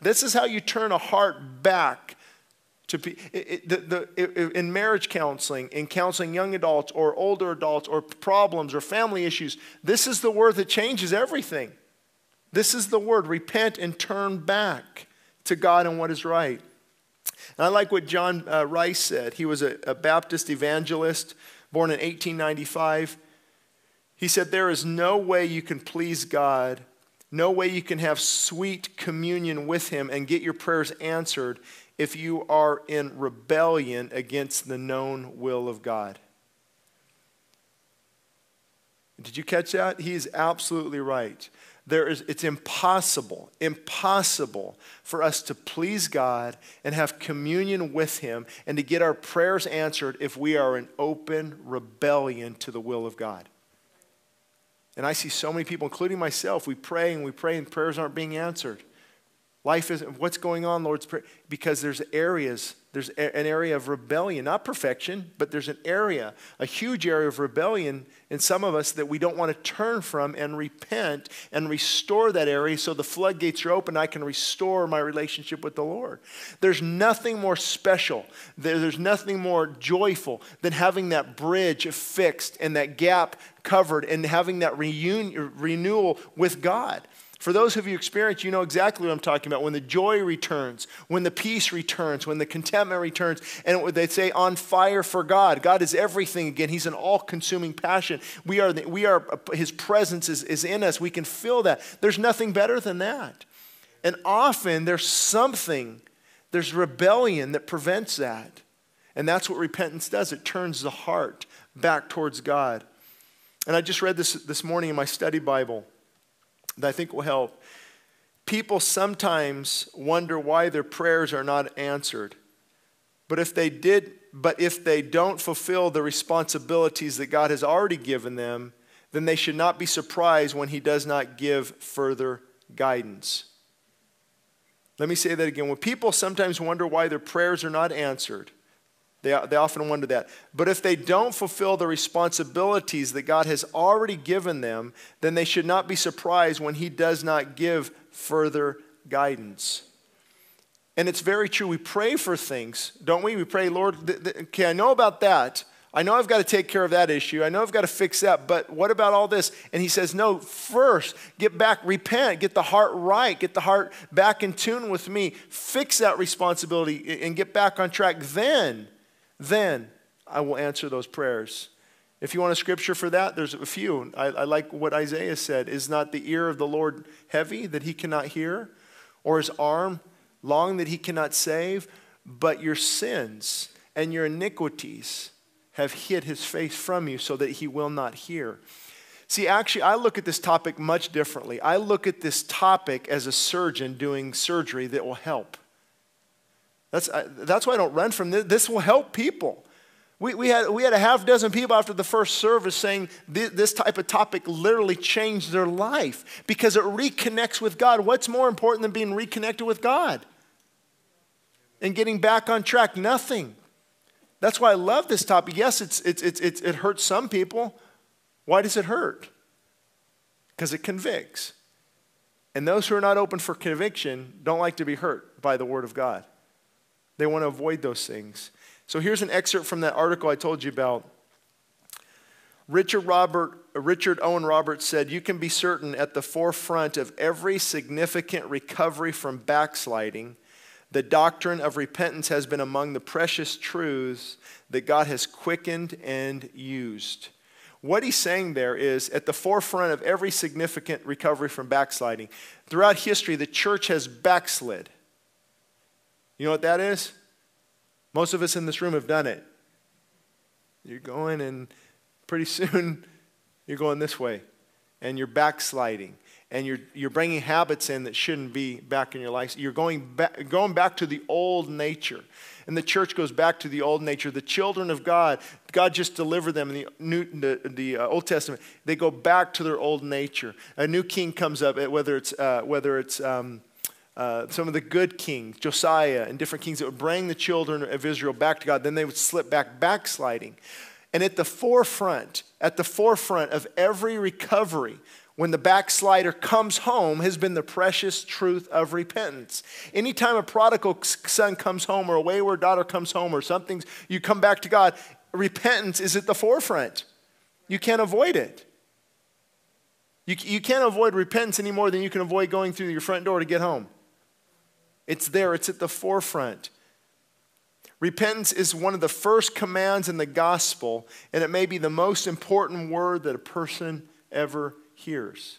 This is how you turn a heart back to be it, the, the, it, in marriage counseling, in counseling young adults or older adults or problems or family issues. This is the word that changes everything. This is the word repent and turn back to God and what is right. And I like what John uh, Rice said. He was a, a Baptist evangelist born in 1895. He said, There is no way you can please God, no way you can have sweet communion with Him and get your prayers answered if you are in rebellion against the known will of God. Did you catch that? He is absolutely right there is, it's impossible, impossible for us to please God and have communion with Him and to get our prayers answered if we are in open rebellion to the will of God. And I see so many people, including myself, we pray and we pray and prayers aren't being answered. Life is, what's going on, Lord's prayer? Because there's areas there's an area of rebellion, not perfection, but there's an area, a huge area of rebellion in some of us that we don't want to turn from and repent and restore that area so the floodgates are open. I can restore my relationship with the Lord. There's nothing more special, there's nothing more joyful than having that bridge fixed and that gap covered and having that reunion, renewal with God. For those of you experienced, you know exactly what I'm talking about. When the joy returns, when the peace returns, when the contentment returns, and they say on fire for God. God is everything again. He's an all-consuming passion. We are, the, we are His presence is, is in us. We can feel that. There's nothing better than that. And often there's something, there's rebellion that prevents that. And that's what repentance does. It turns the heart back towards God. And I just read this this morning in my study Bible that I think will help. People sometimes wonder why their prayers are not answered. But if they did, but if they don't fulfill the responsibilities that God has already given them, then they should not be surprised when he does not give further guidance. Let me say that again. When people sometimes wonder why their prayers are not answered, they, they often wonder that. But if they don't fulfill the responsibilities that God has already given them, then they should not be surprised when He does not give further guidance. And it's very true. We pray for things, don't we? We pray, Lord, th- th- okay, I know about that. I know I've got to take care of that issue. I know I've got to fix that, but what about all this? And he says, No, first, get back, repent, get the heart right, get the heart back in tune with me, fix that responsibility, and get back on track. Then then I will answer those prayers. If you want a scripture for that, there's a few. I, I, like what Isaiah said Is not the ear of the Lord heavy that he cannot hear, or his arm long that he cannot save? But your sins and your iniquities have hid his face from you so that he will not hear. See, actually, I look at this topic much differently. I look at this topic as a surgeon doing surgery that will help. That's, that's why I don't run from this. This will help people. We, we, had, we had a half dozen people after the first service saying this, this type of topic literally changed their life because it reconnects with God. What's more important than being reconnected with God? And getting back on track? Nothing. That's why I love this topic. Yes, it's, it's, it's, it's, it hurts some people. Why does it hurt? Because it convicts. And those who are not open for conviction don't like to be hurt by the Word of God. They want to avoid those things. So here's an excerpt from that article I told you about. Richard, Robert, Richard Owen Roberts said, You can be certain at the forefront of every significant recovery from backsliding, the doctrine of repentance has been among the precious truths that God has quickened and used. What he's saying there is at the forefront of every significant recovery from backsliding. Throughout history, the church has backslid. You know what that is? Most of us in this room have done it. You're going, and pretty soon you're going this way, and you're backsliding, and you're, you're bringing habits in that shouldn't be back in your life. You're going back, going back to the old nature. And the church goes back to the old nature. The children of God, God just delivered them in the, New, the, the uh, Old Testament. They go back to their old nature. A new king comes up, whether it's, uh, whether it's um, uh, some of the good kings, Josiah and different kings that would bring the children of Israel back to God, then they would slip back, backsliding. And at the forefront, at the forefront of every recovery, when the backslider comes home has been the precious truth of repentance. Anytime a prodigal son comes home or a wayward daughter comes home or something, you come back to God, repentance is at the forefront. You can't avoid it. You, you can't avoid repentance any more than you can avoid going through your front door to get home. It's there, it's at the forefront. Repentance is one of the first commands in the gospel, and it may be the most important word that a person ever hears.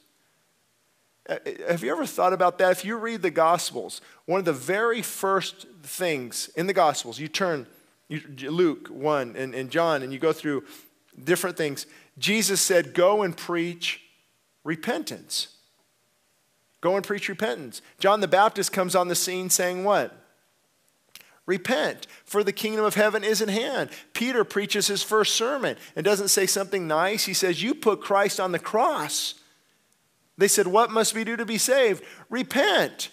Uh, have you ever thought about that? If you read the Gospels, one of the very first things in the Gospels, you turn you, Luke 1 and, and John, and you go through different things. Jesus said, Go and preach repentance. Go and preach repentance. John the Baptist comes on the scene saying, What? Repent, for the kingdom of heaven is at hand. Peter preaches his first sermon and doesn't say something nice. He says, You put Christ on the cross. They said, What must we do to be saved? Repent.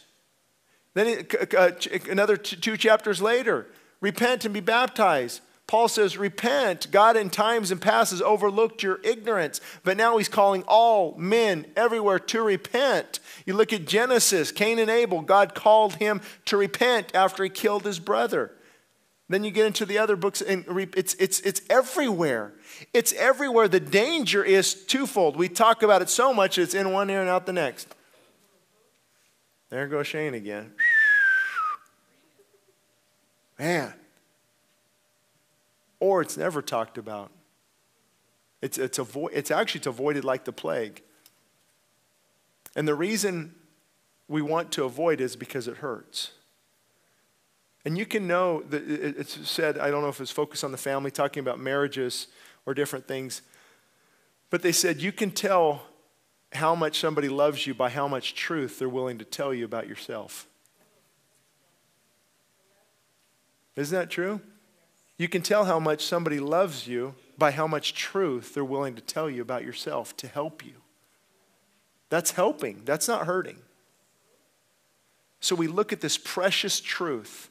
Then uh, another two chapters later, repent and be baptized. Paul says, Repent. God in times and past has overlooked your ignorance, but now he's calling all men everywhere to repent. You look at Genesis, Cain and Abel, God called him to repent after he killed his brother. Then you get into the other books, and it's, it's, it's everywhere. It's everywhere. The danger is twofold. We talk about it so much, it's in one ear and out the next. There goes Shane again. Man or it's never talked about. It's, it's, avo- it's actually it's avoided like the plague. And the reason we want to avoid is because it hurts. And you can know that it's said, I don't know if it's focused on the family, talking about marriages or different things, but they said you can tell how much somebody loves you by how much truth they're willing to tell you about yourself. Isn't that true? You can tell how much somebody loves you by how much truth they're willing to tell you about yourself to help you. That's helping, that's not hurting. So we look at this precious truth,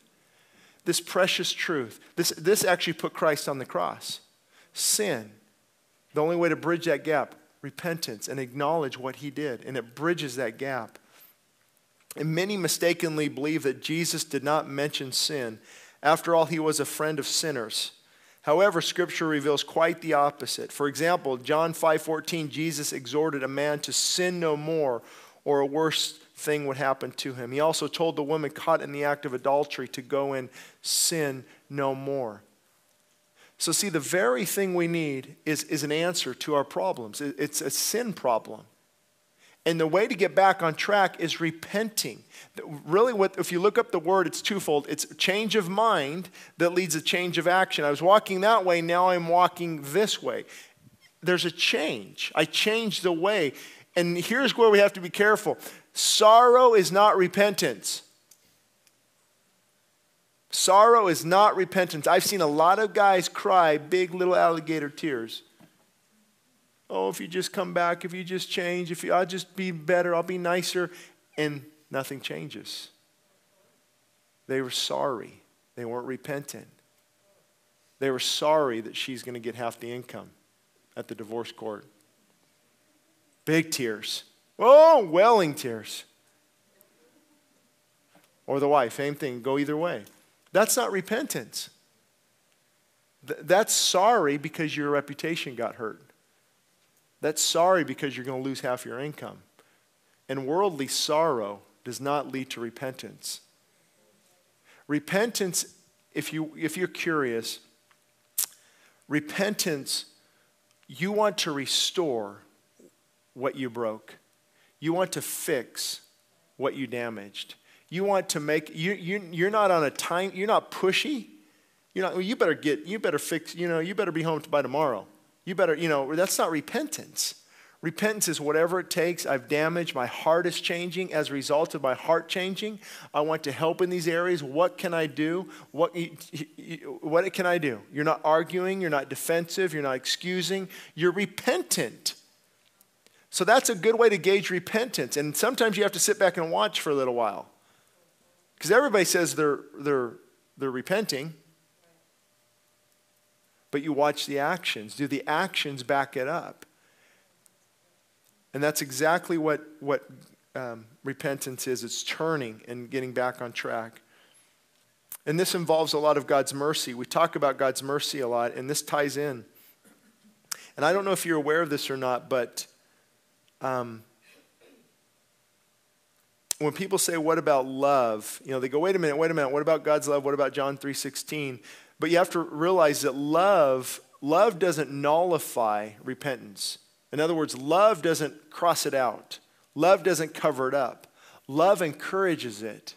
this precious truth. This, this actually put Christ on the cross. Sin, the only way to bridge that gap, repentance and acknowledge what he did, and it bridges that gap. And many mistakenly believe that Jesus did not mention sin after all, he was a friend of sinners. However, scripture reveals quite the opposite. For example, John 5:14, Jesus exhorted a man to sin no more or a worse thing would happen to him. He also told the woman caught in the act of adultery to go and sin no more. So, see, the very thing we need is, is an answer to our problems. It's a sin problem. And the way to get back on track is repenting. Really, what, if you look up the word, it's twofold. It's change of mind that leads a change of action. I was walking that way, now I'm walking this way. There's a change. I changed the way. And here's where we have to be careful sorrow is not repentance. Sorrow is not repentance. I've seen a lot of guys cry big little alligator tears. Oh, if you just come back, if you just change, if you, I'll just be better, I'll be nicer. And nothing changes. They were sorry. They weren't repentant. They were sorry that she's going to get half the income at the divorce court. Big tears. Oh, welling tears. Or the wife, same thing, go either way. That's not repentance. Th- that's sorry because your reputation got hurt. That's sorry because you're going to lose half your income. And worldly sorrow does not lead to repentance. Repentance, if, you, if you're curious, repentance, you want to restore what you broke. You want to fix what you damaged. You want to make, you, you, you're not on a time, you're not pushy. You're not, well, you better get, you better fix, you know, you better be home by tomorrow. You better, you know, that's not repentance. Repentance is whatever it takes. I've damaged. My heart is changing as a result of my heart changing. I want to help in these areas. What can I do? What, what can I do? You're not arguing. You're not defensive. You're not excusing. You're repentant. So that's a good way to gauge repentance. And sometimes you have to sit back and watch for a little while. Because everybody says they're, they're, they're repenting but you watch the actions. Do the actions back it up? And that's exactly what, what um, repentance is it's turning and getting back on track. And this involves a lot of God's mercy. We talk about God's mercy a lot, and this ties in. And I don't know if you're aware of this or not, but um, when people say, what about love? You know, they go, wait a minute, wait a minute, what about God's love? What about John three 3.16? But you have to realize that love, love doesn't nullify repentance. In other words, love doesn't cross it out. Love doesn't cover it up. Love encourages it.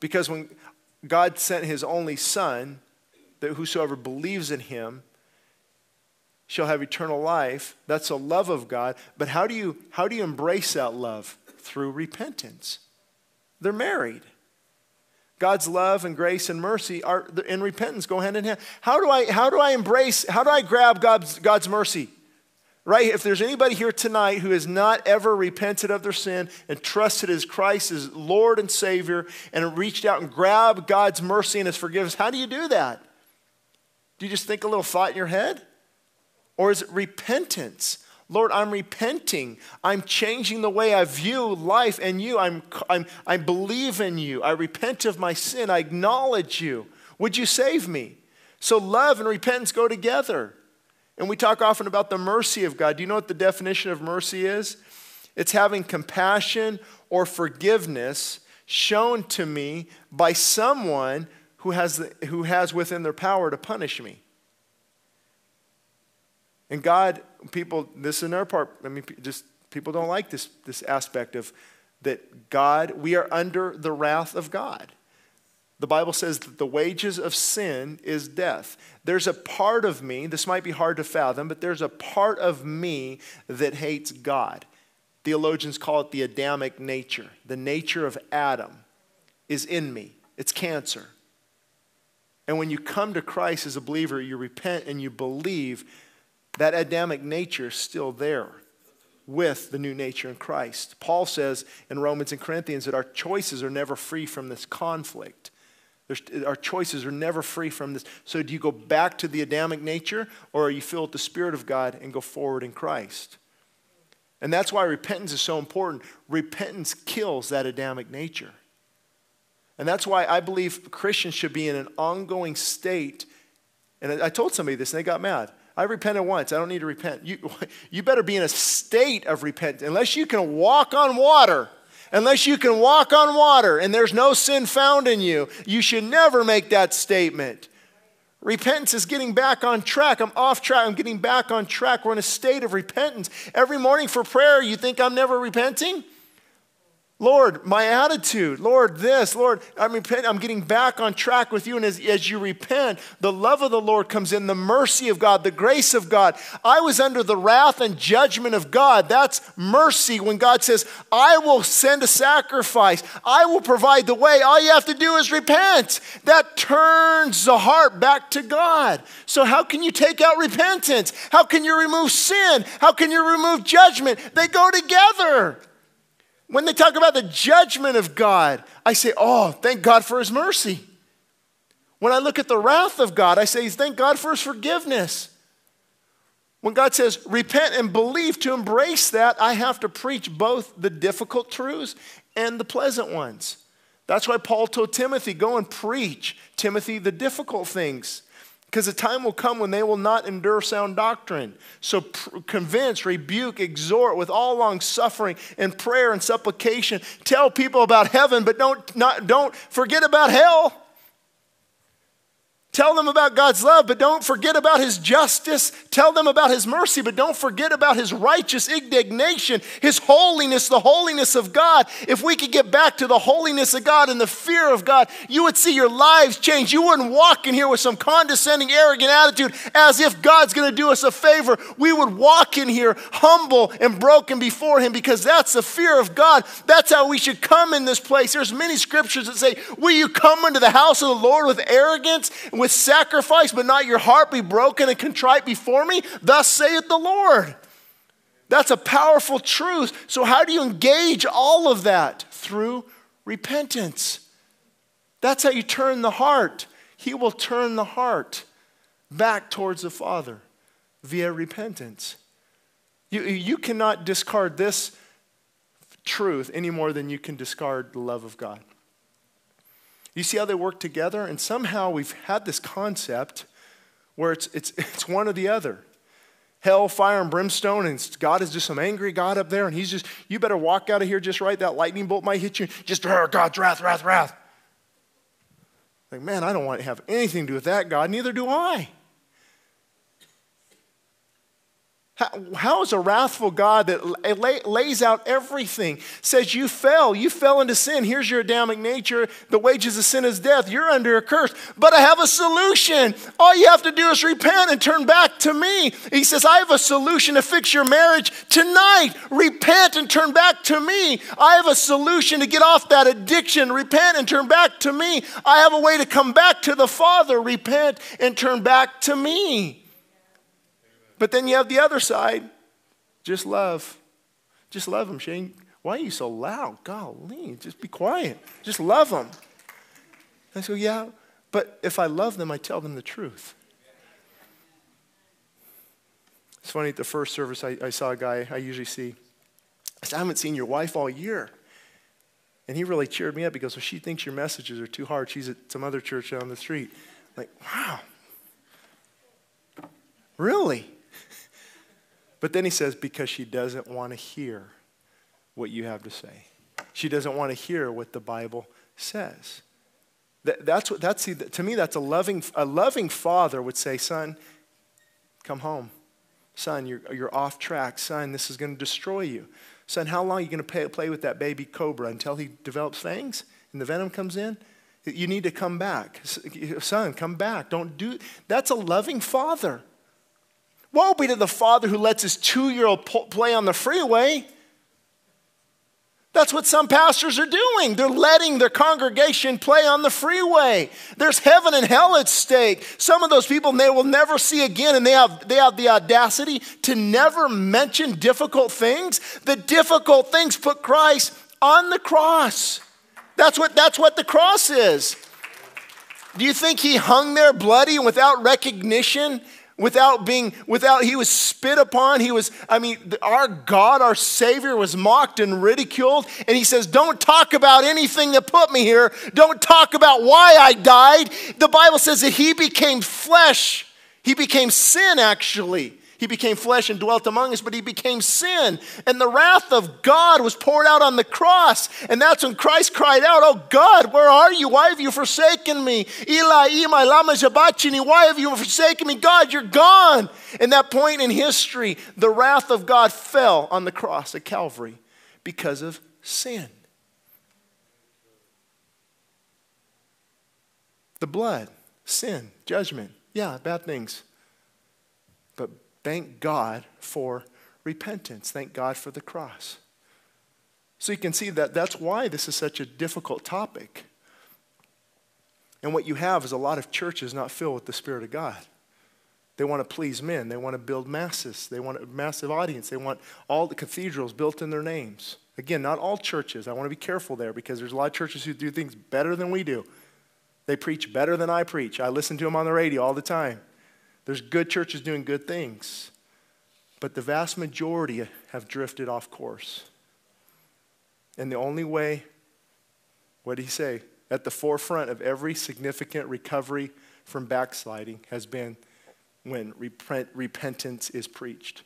Because when God sent his only son, that whosoever believes in him shall have eternal life, that's a love of God. But how do you how do you embrace that love? Through repentance. They're married. God's love and grace and mercy are in repentance go hand in hand. How do I how do I embrace, how do I grab God's, God's mercy? Right? If there's anybody here tonight who has not ever repented of their sin and trusted as Christ as Lord and Savior and reached out and grabbed God's mercy and his forgiveness, how do you do that? Do you just think a little thought in your head? Or is it repentance? Lord, I'm repenting. I'm changing the way I view life and you. I'm, I'm, I believe in you. I repent of my sin. I acknowledge you. Would you save me? So love and repentance go together. And we talk often about the mercy of God. Do you know what the definition of mercy is? It's having compassion or forgiveness shown to me by someone who has, the, who has within their power to punish me. And God, people, this is another part, I mean, just people don't like this, this aspect of that God, we are under the wrath of God. The Bible says that the wages of sin is death. There's a part of me, this might be hard to fathom, but there's a part of me that hates God. Theologians call it the Adamic nature. The nature of Adam is in me, it's cancer. And when you come to Christ as a believer, you repent and you believe that Adamic nature is still there with the new nature in Christ. Paul says in Romans and Corinthians that our choices are never free from this conflict. There's, our choices are never free from this. So, do you go back to the Adamic nature, or are you filled with the Spirit of God and go forward in Christ? And that's why repentance is so important. Repentance kills that Adamic nature. And that's why I believe Christians should be in an ongoing state. And I told somebody this, and they got mad. I repented once. I don't need to repent. You, you better be in a state of repentance. Unless you can walk on water, unless you can walk on water and there's no sin found in you, you should never make that statement. Repentance is getting back on track. I'm off track. I'm getting back on track. We're in a state of repentance. Every morning for prayer, you think I'm never repenting? Lord, my attitude, Lord, this, Lord, I'm, repent, I'm getting back on track with you. And as, as you repent, the love of the Lord comes in, the mercy of God, the grace of God. I was under the wrath and judgment of God. That's mercy when God says, I will send a sacrifice, I will provide the way. All you have to do is repent. That turns the heart back to God. So, how can you take out repentance? How can you remove sin? How can you remove judgment? They go together. When they talk about the judgment of God, I say, oh, thank God for his mercy. When I look at the wrath of God, I say, thank God for his forgiveness. When God says, repent and believe to embrace that, I have to preach both the difficult truths and the pleasant ones. That's why Paul told Timothy, go and preach, Timothy, the difficult things. Because the time will come when they will not endure sound doctrine. So convince, rebuke, exhort with all long suffering and prayer and supplication. Tell people about heaven, but don't, not, don't forget about hell. Tell them about God's love, but don't forget about His justice. Tell them about His mercy, but don't forget about His righteous indignation, His holiness, the holiness of God. If we could get back to the holiness of God and the fear of God, you would see your lives change. You wouldn't walk in here with some condescending, arrogant attitude as if God's going to do us a favor. We would walk in here humble and broken before Him because that's the fear of God. That's how we should come in this place. There's many scriptures that say, Will you come into the house of the Lord with arrogance? With with sacrifice, but not your heart be broken and contrite before me? Thus saith the Lord. That's a powerful truth. So, how do you engage all of that? Through repentance. That's how you turn the heart. He will turn the heart back towards the Father via repentance. You, you cannot discard this truth any more than you can discard the love of God. You see how they work together? And somehow we've had this concept where it's, it's, it's one or the other. Hell, fire, and brimstone, and God is just some angry God up there, and He's just, you better walk out of here just right. That lightning bolt might hit you. Just, oh, God's wrath, wrath, wrath. Like, man, I don't want to have anything to do with that God, neither do I. How, how is a wrathful God that lay, lays out everything, says, You fell, you fell into sin. Here's your Adamic nature. The wages of sin is death. You're under a curse. But I have a solution. All you have to do is repent and turn back to me. He says, I have a solution to fix your marriage tonight. Repent and turn back to me. I have a solution to get off that addiction. Repent and turn back to me. I have a way to come back to the Father. Repent and turn back to me. But then you have the other side just love. Just love them, Shane. Why are you so loud? Golly, just be quiet. Just love them. I go, yeah, but if I love them, I tell them the truth. It's funny, at the first service, I, I saw a guy I usually see. I said, I haven't seen your wife all year. And he really cheered me up because well, she thinks your messages are too hard. She's at some other church down the street. I'm like, wow. Really? But then he says, because she doesn't want to hear what you have to say. She doesn't want to hear what the Bible says. That, that's what, that's, to me, that's a loving, a loving father would say, son, come home. Son, you're, you're off track. Son, this is going to destroy you. Son, how long are you going to play, play with that baby cobra until he develops fangs and the venom comes in? You need to come back. Son, come back. Don't do That's a loving father. Woe be to the father who lets his two year old play on the freeway. That's what some pastors are doing. They're letting their congregation play on the freeway. There's heaven and hell at stake. Some of those people they will never see again, and they have, they have the audacity to never mention difficult things. The difficult things put Christ on the cross. That's what, that's what the cross is. Do you think he hung there bloody and without recognition without being without he was spit upon he was i mean our god our savior was mocked and ridiculed and he says don't talk about anything that put me here. Don't talk about why i died. The bible says that he became flesh. He became sin actually he became flesh and dwelt among us, but he became sin. And the wrath of God was poured out on the cross. And that's when Christ cried out, Oh God, where are you? Why have you forsaken me? Eli, Eli, lama sabachthani. Why have you forsaken me? God, you're gone. In that point in history, the wrath of God fell on the cross at Calvary because of sin. The blood, sin, judgment. Yeah, bad things. Thank God for repentance. Thank God for the cross. So you can see that that's why this is such a difficult topic. And what you have is a lot of churches not filled with the Spirit of God. They want to please men. They want to build masses. They want a massive audience. They want all the cathedrals built in their names. Again, not all churches. I want to be careful there because there's a lot of churches who do things better than we do. They preach better than I preach. I listen to them on the radio all the time. There's good churches doing good things, but the vast majority have drifted off course. And the only way, what did he say? At the forefront of every significant recovery from backsliding has been when repent, repentance is preached.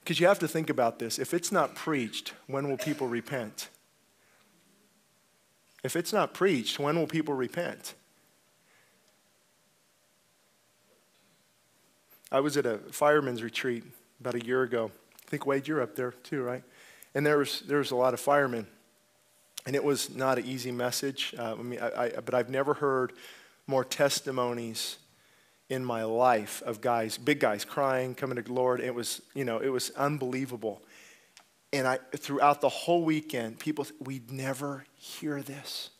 Because you have to think about this. If it's not preached, when will people repent? If it's not preached, when will people repent? I was at a fireman's retreat about a year ago. I think, Wade, you're up there too, right? And there was, there was a lot of firemen. And it was not an easy message. Uh, I mean, I, I, but I've never heard more testimonies in my life of guys, big guys, crying, coming to the Lord. It was, you know, it was unbelievable. And I, throughout the whole weekend, people, we'd never hear this.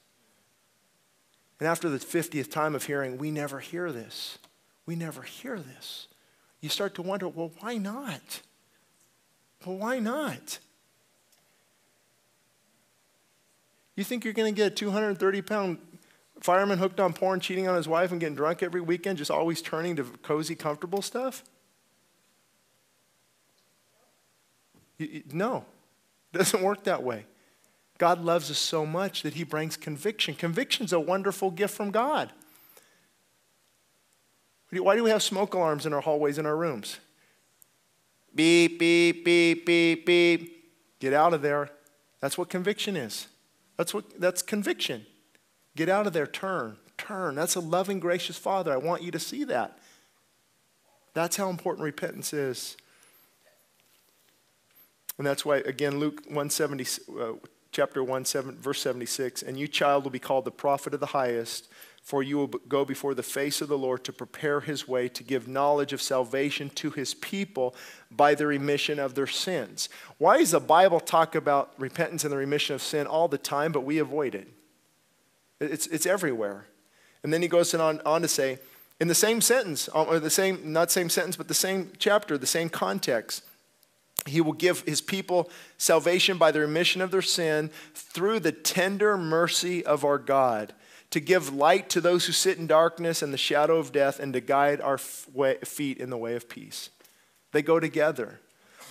And after the 50th time of hearing, we never hear this. We never hear this you start to wonder well, why not? Well, why not? You think you're going to get a 230 pound fireman hooked on porn, cheating on his wife, and getting drunk every weekend, just always turning to cozy, comfortable stuff? No, it doesn't work that way. God loves us so much that he brings conviction. Conviction's a wonderful gift from God. Why do we have smoke alarms in our hallways in our rooms? Beep, beep, beep, beep, beep. Get out of there. That's what conviction is. That's what that's conviction. Get out of there, turn, turn. That's a loving, gracious Father. I want you to see that. That's how important repentance is. And that's why, again, Luke 170, uh, chapter 1, 7, verse 76, and you, child, will be called the prophet of the highest, for you will go before the face of the Lord to prepare his way, to give knowledge of salvation to his people by the remission of their sins. Why does the Bible talk about repentance and the remission of sin all the time, but we avoid it? It's, it's everywhere. And then he goes on, on to say, in the same sentence, uh, or the same, not same sentence, but the same chapter, the same context, he will give his people salvation by the remission of their sin through the tender mercy of our God, to give light to those who sit in darkness and the shadow of death, and to guide our feet in the way of peace. They go together.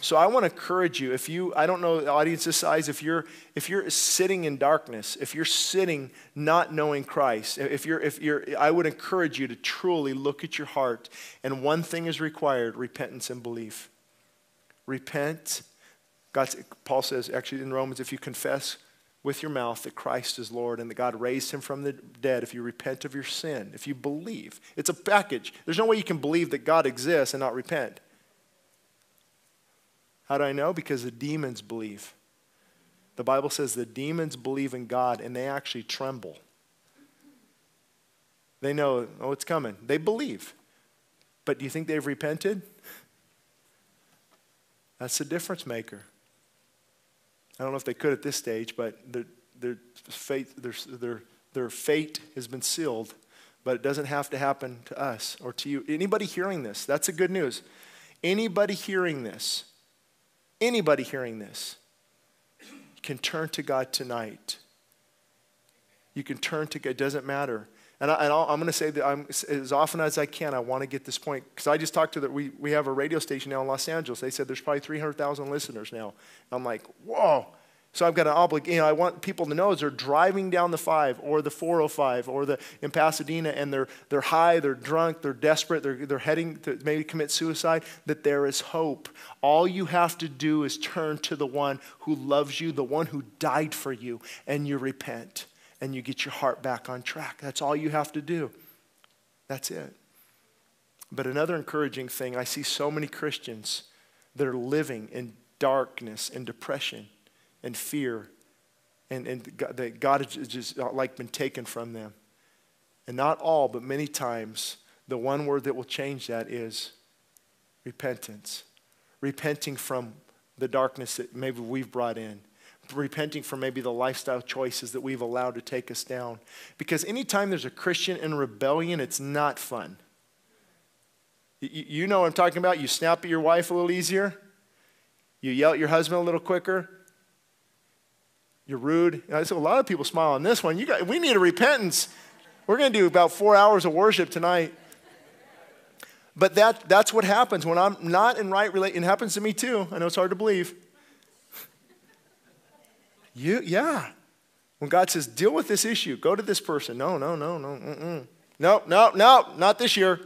So I want to encourage you, if you, I don't know the audience's size, if you're, if you're sitting in darkness, if you're sitting not knowing Christ, if you're, if you're, I would encourage you to truly look at your heart. And one thing is required repentance and belief repent. God, Paul says, actually in Romans, if you confess with your mouth that Christ is Lord and that God raised him from the dead, if you repent of your sin, if you believe, it's a package. There's no way you can believe that God exists and not repent. How do I know? Because the demons believe. The Bible says the demons believe in God and they actually tremble. They know, oh, it's coming. They believe. But do you think they've repented? That's the difference maker. I don't know if they could at this stage, but their, their, fate, their, their, their fate has been sealed, but it doesn't have to happen to us or to you. Anybody hearing this, that's the good news. Anybody hearing this, anybody hearing this, can turn to God tonight. You can turn to God, it doesn't matter. And, I, am going to say that I'm, as often as I can, I want to get this point. Because I just talked to that. We, we have a radio station now in Los Angeles. They said there's probably 300,000 listeners now. I'm like, whoa. So I've got an obligation. You know, I want people to know as they're driving down the 5 or the 405 or the in Pasadena and they're, they're high, they're drunk, they're desperate, they're, they're heading to maybe commit suicide, that there is hope. All you have to do is turn to the one who loves you, the one who died for you, and you repent and you get your heart back on track. That's all you have to do. That's it. But another encouraging thing, I see so many Christians that are living in darkness and depression and fear, and, and that God has just uh, like been taken from them. And not all, but many times, the one word that will change that is repentance. Repenting from the darkness that maybe we've brought in repenting for maybe the lifestyle choices that we've allowed to take us down. Because anytime there's a Christian in rebellion, it's not fun. You know what I'm talking about? You snap at your wife a little easier, you yell at your husband a little quicker. You're rude. I said, a lot of people smile on this one. You got, we need a repentance. We're going to do about four hours of worship tonight. But that, that's what happens when I'm not in right relation. It happens to me too. I know it's hard to believe. You, yeah. When God says, deal with this issue, go to this person. No, no, no, no. Mm-mm. No, no, no, not this year.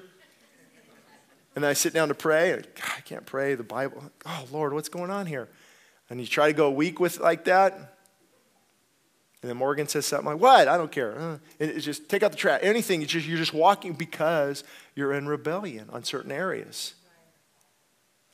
And I sit down to pray. And, God, I can't pray the Bible. Oh, Lord, what's going on here? And you try to go a week with like that. And then Morgan says something like, What? I don't care. Uh, it's just take out the trash. Anything. Just, you're just walking because you're in rebellion on certain areas.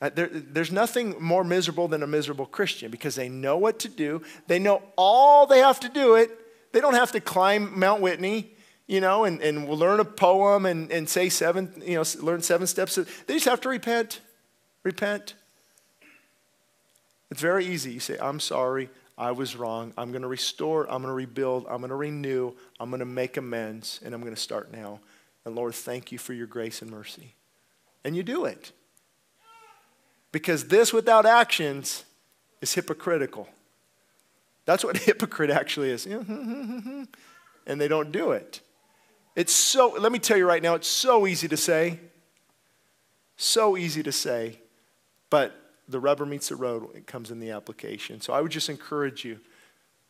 Uh, there, there's nothing more miserable than a miserable Christian because they know what to do. They know all they have to do it. They don't have to climb Mount Whitney, you know, and, and learn a poem and, and say seven, you know, learn seven steps. They just have to repent. Repent. It's very easy. You say, I'm sorry. I was wrong. I'm going to restore. I'm going to rebuild. I'm going to renew. I'm going to make amends. And I'm going to start now. And Lord, thank you for your grace and mercy. And you do it. Because this without actions is hypocritical. That's what hypocrite actually is. and they don't do it. It's so, let me tell you right now, it's so easy to say. So easy to say. But the rubber meets the road, when it comes in the application. So I would just encourage you,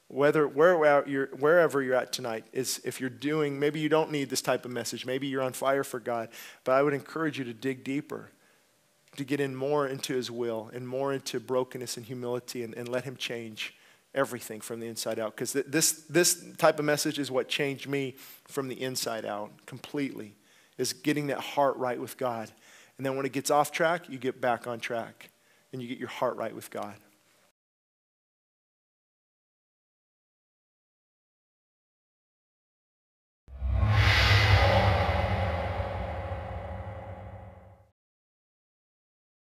whether where you're, wherever you're at tonight, is if you're doing, maybe you don't need this type of message, maybe you're on fire for God, but I would encourage you to dig deeper, to get in more into His will and more into brokenness and humility and, and let Him change everything from the inside out. Because th- this, this type of message is what changed me from the inside out completely, is getting that heart right with God. And then when it gets off track, you get back on track and you get your heart right with God.